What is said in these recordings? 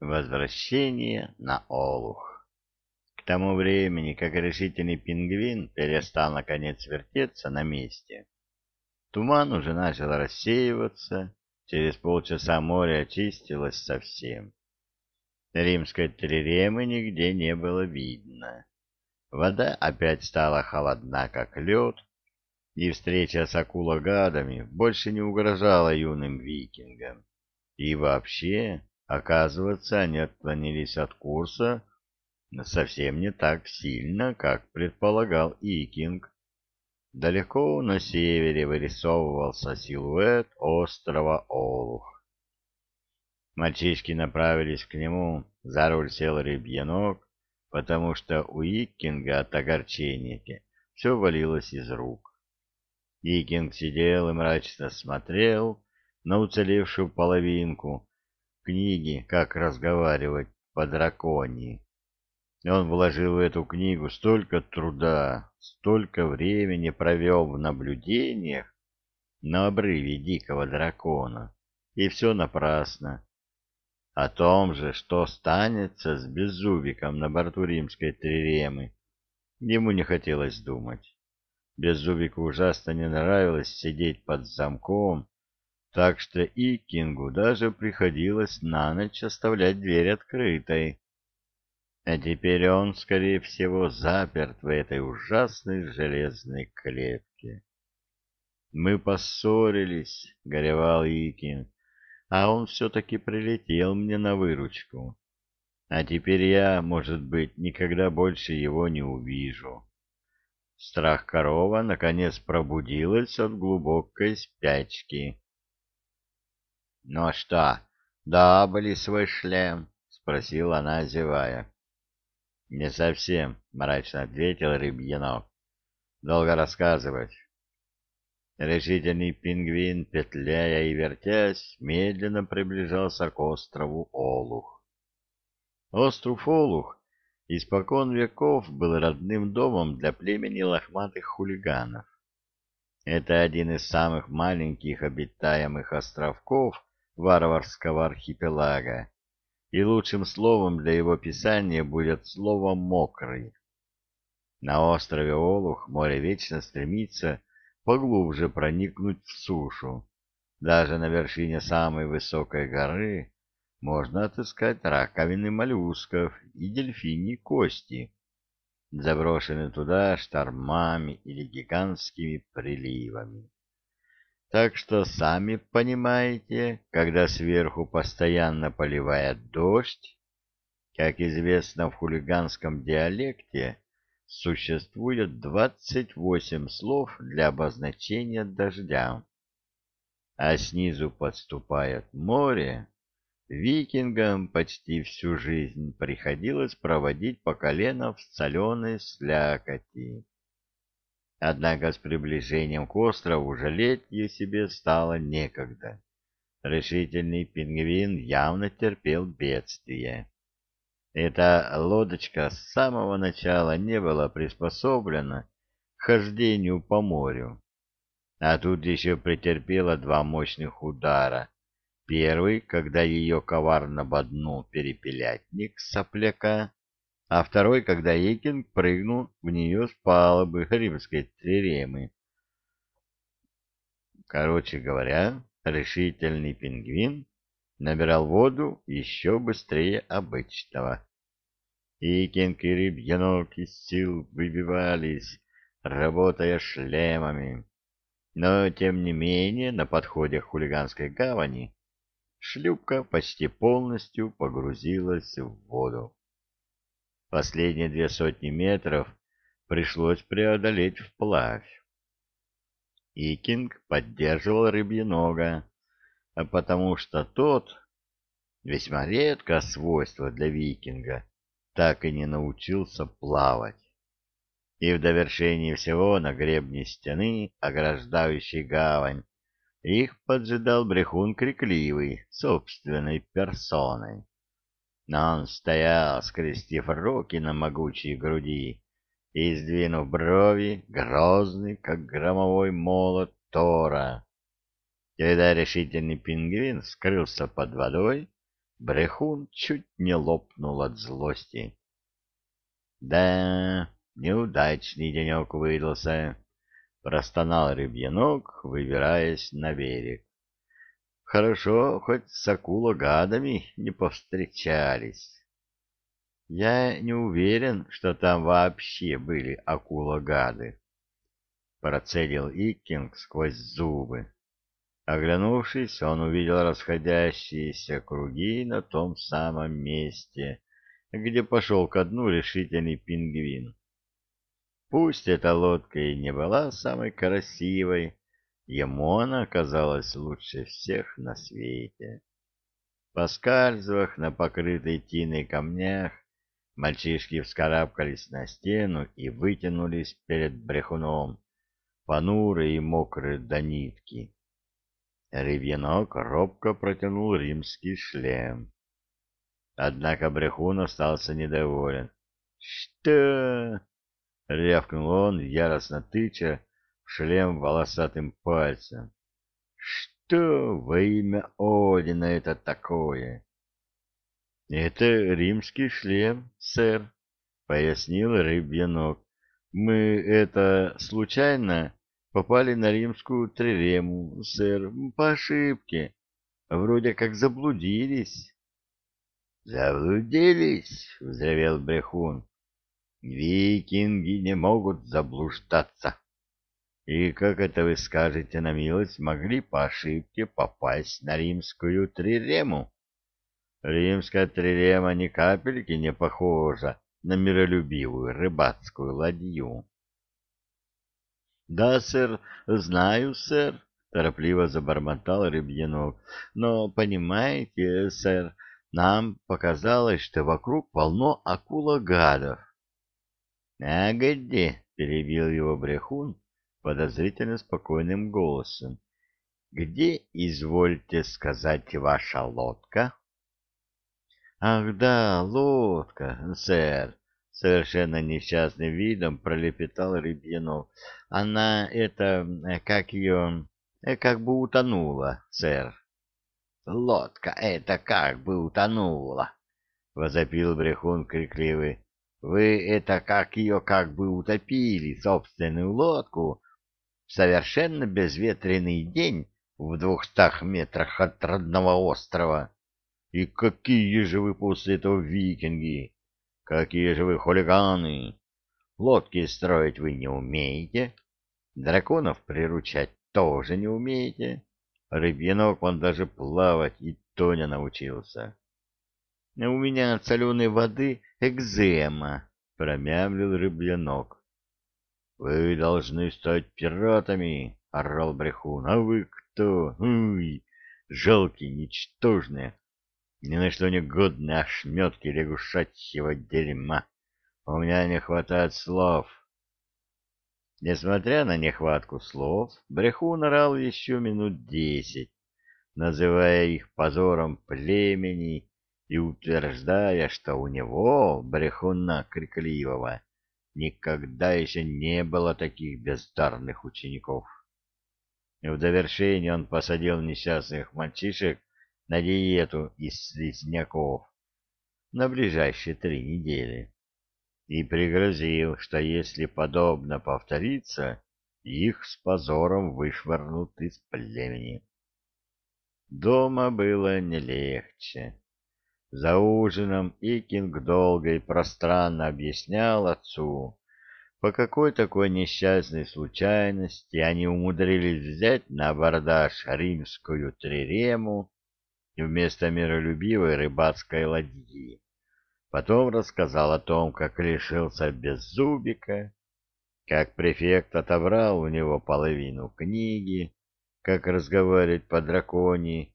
Возвращение на Олух. К тому времени, как решительный пингвин перестал наконец вертеться на месте, туман уже начал рассеиваться, через полчаса море очистилось совсем. Римской триремы нигде не было видно. Вода опять стала холодна, как лед, и встреча с акулагадами больше не угрожала юным викингам. И вообще, оказывается, они отклонились от курса совсем не так сильно, как предполагал Икинг. Далеко на севере вырисовывался силуэт острова Олух. Мальчишки направились к нему, за руль сел рыбьянок, потому что у Икинга от огорчения все валилось из рук. Икинг сидел и мрачно смотрел на уцелевшую половинку книги «Как разговаривать по драконии». Он вложил в эту книгу столько труда, столько времени провел в наблюдениях на обрыве дикого дракона, и все напрасно. О том же, что станется с Беззубиком на борту римской триремы, ему не хотелось думать. Беззубику ужасно не нравилось сидеть под замком, так что и Кингу даже приходилось на ночь оставлять дверь открытой. А теперь он, скорее всего, заперт в этой ужасной железной клетке. «Мы поссорились», — горевал Икин, — «а он все-таки прилетел мне на выручку. А теперь я, может быть, никогда больше его не увижу». Страх корова наконец пробудилась от глубокой спячки. — Ну что, добыли свой шлем? — спросила она, зевая. — Не совсем, — мрачно ответил рыбьянок. — Долго рассказывать. Решительный пингвин, петляя и вертясь, медленно приближался к острову Олух. Остров Олух испокон веков был родным домом для племени лохматых хулиганов. Это один из самых маленьких обитаемых островков варварского архипелага, и лучшим словом для его писания будет слово «мокрый». На острове Олух море вечно стремится поглубже проникнуть в сушу. Даже на вершине самой высокой горы можно отыскать раковины моллюсков и дельфини кости, заброшенные туда штормами или гигантскими приливами. Так что сами понимаете, когда сверху постоянно поливает дождь, как известно в хулиганском диалекте, существует 28 слов для обозначения дождя. А снизу подступает море, Викингам почти всю жизнь приходилось проводить по колено в соленой слякоти. Однако с приближением к острову жалеть ее себе стало некогда. Решительный пингвин явно терпел бедствие. Эта лодочка с самого начала не была приспособлена к хождению по морю, а тут еще претерпела два мощных удара — Первый, когда ее коварно боднул перепелятник сопляка, а второй, когда Екин прыгнул в нее с палубы римской триремы. Короче говоря, решительный пингвин набирал воду еще быстрее обычного. Икинг и рыбьянок из сил выбивались, работая шлемами. Но, тем не менее, на подходе к хулиганской гавани шлюпка почти полностью погрузилась в воду. Последние две сотни метров пришлось преодолеть вплавь. Икинг поддерживал рыбьенога, потому что тот, весьма редкое свойство для викинга, так и не научился плавать. И в довершении всего на гребне стены, ограждающей гавань, их поджидал брехун крикливый, собственной персоной. Но он стоял, скрестив руки на могучей груди и, сдвинув брови, грозный, как громовой молот Тора. Когда решительный пингвин скрылся под водой, Брехун чуть не лопнул от злости. «Да, неудачный денек выдался», — простонал рыбьянок, выбираясь на берег. «Хорошо, хоть с акула-гадами не повстречались». «Я не уверен, что там вообще были акула-гады», — процедил Иккинг сквозь зубы. Оглянувшись, он увидел расходящиеся круги на том самом месте, где пошел ко дну решительный пингвин. Пусть эта лодка и не была самой красивой, ему она оказалась лучше всех на свете. Поскальзывах на покрытой тиной камнях, мальчишки вскарабкались на стену и вытянулись перед брехуном, понурые и мокрые до нитки. Ревьянок робко протянул римский шлем. Однако Брехун остался недоволен. «Что?» — рявкнул он, яростно тыча шлем волосатым пальцем. «Что во имя Одина это такое?» «Это римский шлем, сэр», — пояснил Рыбьянок. «Мы это случайно попали на римскую трирему, сэр, по ошибке. Вроде как заблудились. Заблудились, взревел Брехун. Викинги не могут заблуждаться. И как это вы скажете на милость, могли по ошибке попасть на римскую трирему? Римская трирема ни капельки не похожа на миролюбивую рыбацкую ладью. — Да, сэр, знаю, сэр, — торопливо забормотал Рыбьянов. — Но, понимаете, сэр, нам показалось, что вокруг полно акула-гадов. — перебил его Брехун подозрительно спокойным голосом. — Где, извольте сказать, ваша лодка? — Ах да, лодка, сэр, совершенно несчастным видом пролепетал Рыбьянов. Она, это, как ее, как бы утонула, сэр. Лодка это как бы утонула, возопил Брехун крикливый. Вы это как ее как бы утопили, собственную лодку, совершенно безветренный день в двухстах метрах от родного острова. И какие же вы после этого викинги! Какие же вы хулиганы! Лодки строить вы не умеете, драконов приручать тоже не умеете. Рыбьянок он даже плавать и то не научился. — У меня от соленой воды экзема, — промямлил рыбьянок. — Вы должны стать пиратами, — орал брехун. — А вы кто? Уй, жалкие, ничтожные, ни на что не годные ошметки лягушачьего дерьма. У меня не хватает слов. Несмотря на нехватку слов, Брехун орал еще минут десять, называя их позором племени и утверждая, что у него, Брехуна Крикливого, никогда еще не было таких бездарных учеников. В довершение он посадил несчастных мальчишек на диету из слизняков на ближайшие три недели и пригрозил, что если подобно повторится, их с позором вышвырнут из племени. Дома было не легче. За ужином Икинг долго и пространно объяснял отцу, по какой такой несчастной случайности они умудрились взять на абордаж римскую трирему вместо миролюбивой рыбацкой ладьи. Потом рассказал о том, как лишился беззубика, как префект отобрал у него половину книги, как разговаривать по драконии,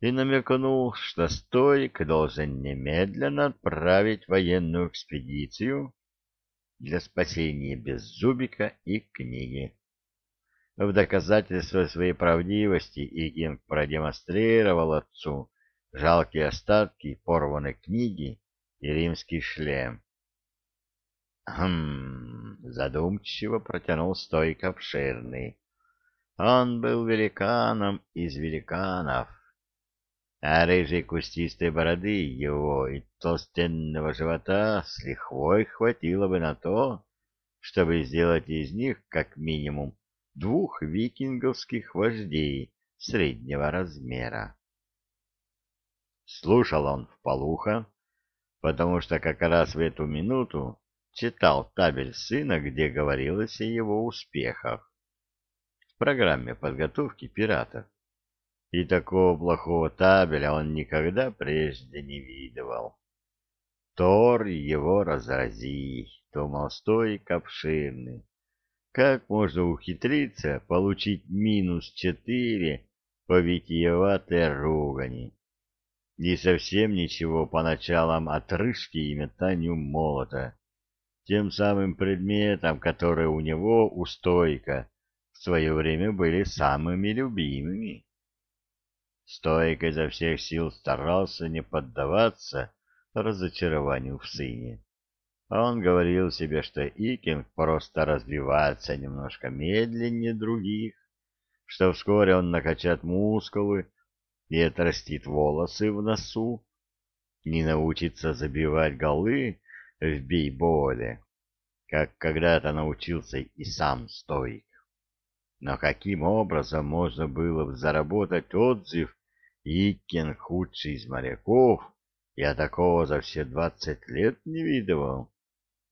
и намекнул, что Стоик должен немедленно отправить военную экспедицию для спасения Беззубика и книги. В доказательство своей правдивости Игинг продемонстрировал отцу жалкие остатки порванной книги и римский шлем. «Хм...» — задумчиво протянул стойк обширный. «Он был великаном из великанов». А рыжей кустистой бороды его и толстенного живота с лихвой хватило бы на то, чтобы сделать из них как минимум двух викинговских вождей среднего размера. Слушал он вполуха, потому что как раз в эту минуту читал табель сына, где говорилось о его успехах в программе подготовки пиратов. И такого плохого табеля он никогда прежде не видывал. Тор его разрази, думал стойк обширный. Как можно ухитриться получить минус четыре по витиеватой ругани? И совсем ничего по началам отрыжки и метанию молота, тем самым предметом, которые у него, у стойка, в свое время были самыми любимыми. Стойко изо всех сил старался не поддаваться разочарованию в сыне. Он говорил себе, что Икинг просто развивается немножко медленнее других, что вскоре он накачает мускулы и отрастит волосы в носу, не научится забивать голы в бейболе, как когда-то научился и сам стоик. Но каким образом можно было заработать отзыв Иккен худший из моряков, я такого за все двадцать лет не видывал.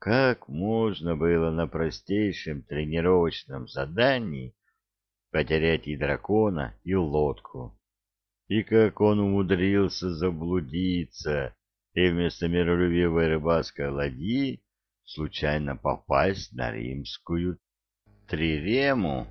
Как можно было на простейшем тренировочном задании потерять и дракона, и лодку? И как он умудрился заблудиться и вместо миролюбивой рыбацкой ладьи случайно попасть на римскую трирему?